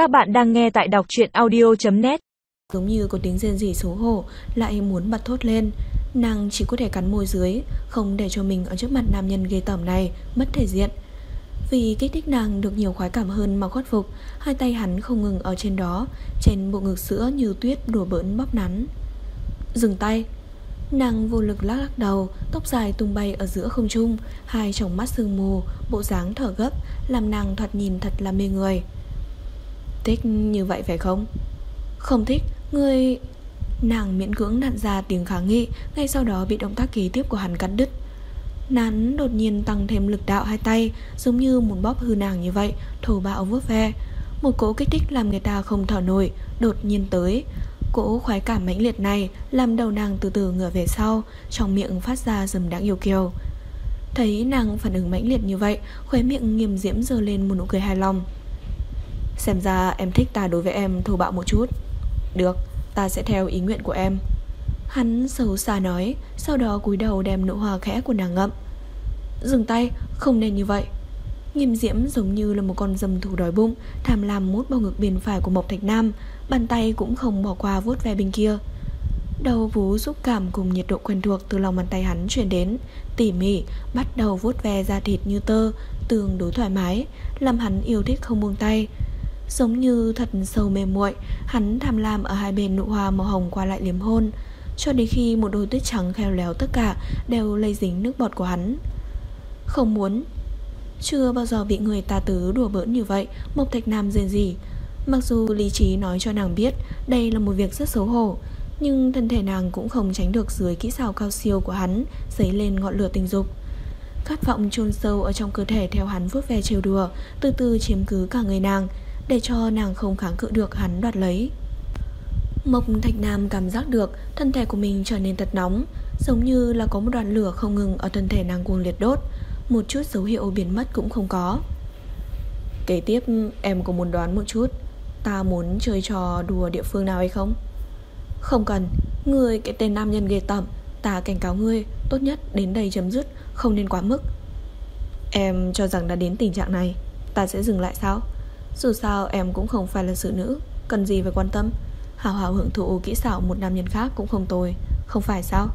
Các bạn đang nghe tại đọc truyện audio.net Giống như có tiếng riêng gì xấu hổ, Lại muốn bật thốt lên. Nàng chỉ có thể cắn môi dưới, Không để cho mình ở trước mặt nam nhân ghê tởm này, Mất thể diện. Vì kích thích nàng được nhiều khoái cảm hơn mà khuất phục, Hai tay hắn không ngừng ở trên đó, Trên bộ ngực sữa như tuyết đùa bỡn bóp nắn. Dừng tay. Nàng vô lực lắc lắc đầu, Tóc dài tung bay ở giữa không trung, Hai tròng mắt sương mù, Bộ dáng thở gấp, Làm nàng thoạt nhìn thật là mê người. Thích như vậy phải không? Không thích, Người Nàng miễn cưỡng nặn ra tiếng kháng nghị, Ngay sau đó bị động tác kế tiếp của hắn cắt đứt. Nắn đột nhiên tăng thêm lực đạo hai tay, Giống như muốn bóp hư nàng như vậy, Thổ bạo vuốt ve. Một cỗ kích thích làm người ta không thở nổi, Đột nhiên tới. Cỗ khoái cảm mãnh liệt này Làm đầu nàng từ từ ngửa về sau, Trong miệng phát ra dầm đáng yêu kiều. Thấy nàng phản ứng mãnh liệt như vậy, Khóe miệng nghiêm diễm dơ lên một nụ cười hài lòng. Xem ra em thích ta đối với em thô bạo một chút. Được, ta sẽ theo ý nguyện của em. Hắn xấu xa nói Sau đó cúi đầu đem nụ hoa khẽ của nàng ngậm. Dừng tay, không nên như vậy. Nghiêm diễm giống như là một con dâm thú đói bụng Tham lam mút vào ngực bên phải của Mộc Thạch Nam Bàn tay cũng không bỏ qua vuốt ve bên kia. Đầu vú xúc cảm cùng nhiệt độ quen thuộc từ lòng bàn tay hắn chuyển đến Tỉ mỉ bắt đầu vuốt ve da thịt như tơ Tương đối thoải mái Làm hắn yêu thích không buông tay. Giống như thật sâu mềm muội, Hắn tham lam ở hai bên nụ hoa màu hồng qua lại liếm hôn. Cho đến khi một đôi tuyết trắng khéo léo tất cả Đều lây dính nước bọt của hắn. Không muốn. Chưa bao giờ bị người ta tứ đùa bỡn như vậy, Mộc Thạch Nam rên gì Mặc dù lý trí nói cho nàng biết Đây là một việc rất xấu hổ, Nhưng thân thể nàng cũng không tránh được dưới kỹ xảo cao siêu của hắn, Dấy lên ngọn lửa tình dục. Khát vọng chôn sâu ở trong cơ thể theo hắn vuốt ve trêu đùa, Từ từ chiếm cứ cả người nàng để cho nàng không kháng cự được hắn đoạt lấy. Mộc Thạch Nam cảm giác được Thân thể của mình trở nên thật nóng, Giống như là có một đoàn lửa không ngừng Ở thân thể nàng cuồng liệt đốt, Một chút dấu hiệu biến mất cũng không có. Kế tiếp, em có muốn đoán một chút, Ta muốn chơi trò đùa địa phương nào hay không? Không cần, Người cái tên nam nhân ghê tởm, Ta cảnh cáo ngươi, Tốt nhất đến đây chấm dứt, Không nên quá mức. Em cho rằng đã đến tình trạng này, Ta sẽ dừng lại sao? Dù sao, em cũng không phải là sự nữ, Cần gì phải quan tâm. Hào hào hưởng thụ kỹ xảo một nam nhân khác cũng không tồi, Không phải sao?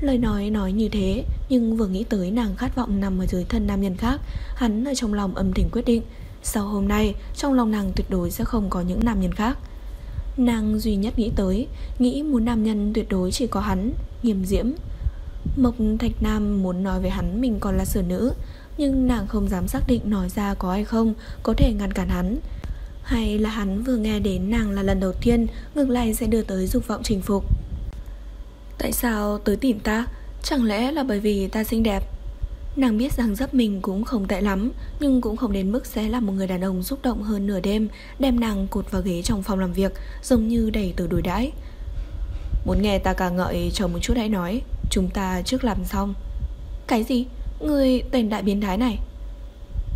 Lời nói nói như thế, Nhưng vừa nghĩ tới nàng khát vọng nằm ở dưới thân nam nhân khác, Hắn ở trong lòng âm thỉnh quyết định, Sau hôm nay, Trong lòng nàng tuyệt đối sẽ không có những nam nhân khác. Nàng duy nhất nghĩ tới, Nghĩ muốn nam nhân tuyệt đối chỉ có hắn, Nghiêm diễm. Mộc Thạch Nam muốn nói với hắn mình còn là sở nữ nhưng nàng không dám xác định nói ra có hay không, Có thể ngăn cản hắn. Hay là hắn vừa nghe đến nàng là lần đầu tiên, Ngược lại sẽ đưa tới dục vọng chinh phục. Tại sao tới tìm ta? Chẳng lẽ là bởi vì ta xinh đẹp? Nàng biết rằng dấp mình cũng không tệ lắm, Nhưng cũng không đến mức sẽ là một người đàn ông xúc động hơn nửa đêm, Đem nàng cột vào ghế trong phòng làm việc, Giống như đẩy từ đối đãi. Muốn nghe ta ca ngợi chờ một chút hãy nói, Chúng ta trước làm xong. Cái gì? Người tên đại biến thái này?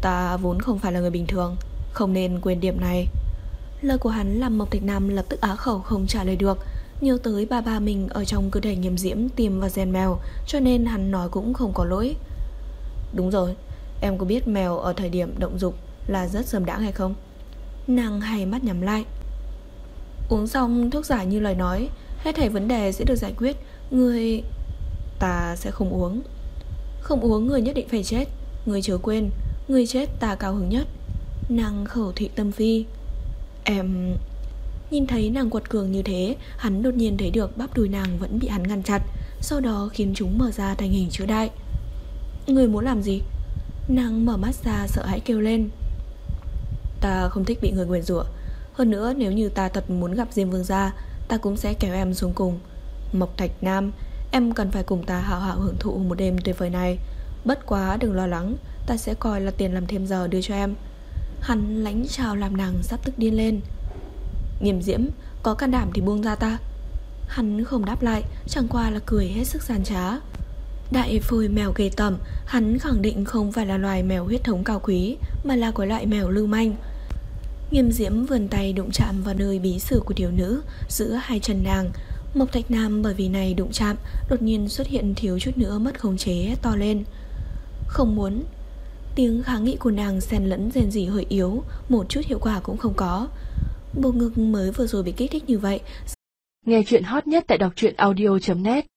Ta vốn không phải là người bình thường, Không nên quên điểm này. Lời của hắn làm Mộc Thạch Nam lập tức á khẩu không trả lời được, Nhớ tới ba ba mình ở trong cơ thể nghiêm diễm tìm và gen mèo, Cho nên hắn nói cũng không có lỗi. Đúng rồi, Em có biết mèo ở thời điểm động dục Là rất dâm đãng hay không? Nàng hay mắt nhắm lại. Uống xong thuốc giải như lời nói, Hết thảy vấn đề sẽ được giải quyết, Người... Ta sẽ không uống không uống người nhất định phải chết. Người chớ quên, Người chết ta cao hứng nhất. Nàng khẩu thị tâm phi. Em... Nhìn thấy nàng quật cường như thế, Hắn đột nhiên thấy được bắp đùi nàng vẫn bị hắn ngăn chặt Sau đó khiến chúng mở ra thành hình chữ đại. Người muốn làm gì? Nàng mở mắt ra sợ hãi kêu lên. Ta không thích bị người nguyền rủa. Hơn nữa, nếu như ta thật muốn gặp Diêm Vương gia, Ta cũng sẽ kéo em xuống cùng. Mộc Thạch Nam Em cần phải cùng ta hào hào hưởng thụ một đêm tuyệt vời này. Bất quá đừng lo lắng, Ta sẽ coi là tiền làm thêm giờ đưa cho em. Hắn lãnh chào làm nàng sắp tức điên lên. Nghiêm diễm, Có can đảm thì buông ra ta. Hắn không đáp lại, Chẳng qua là cười hết sức gian trá. Đại phôi mèo ghê tẩm Hắn khẳng định không phải là loài mèo huyết thống cao quý, Mà là của loại mèo lưu manh. Nghiêm diễm vườn tay đụng chạm vào nơi bí sử của thiếu nữ Giữa hai chân nàng Mộc Thạch Nam bởi vì này đụng chạm, Đột nhiên xuất hiện thiếu chút nữa mất khống chế, to lên. Không muốn. Tiếng kháng nghị của nàng xen lẫn rèn rỉ hơi yếu, Một chút hiệu quả cũng không có. Bộ ngực mới vừa rồi bị kích thích như vậy, Nghe chuyện hot nhất tại đọc truyện audio.net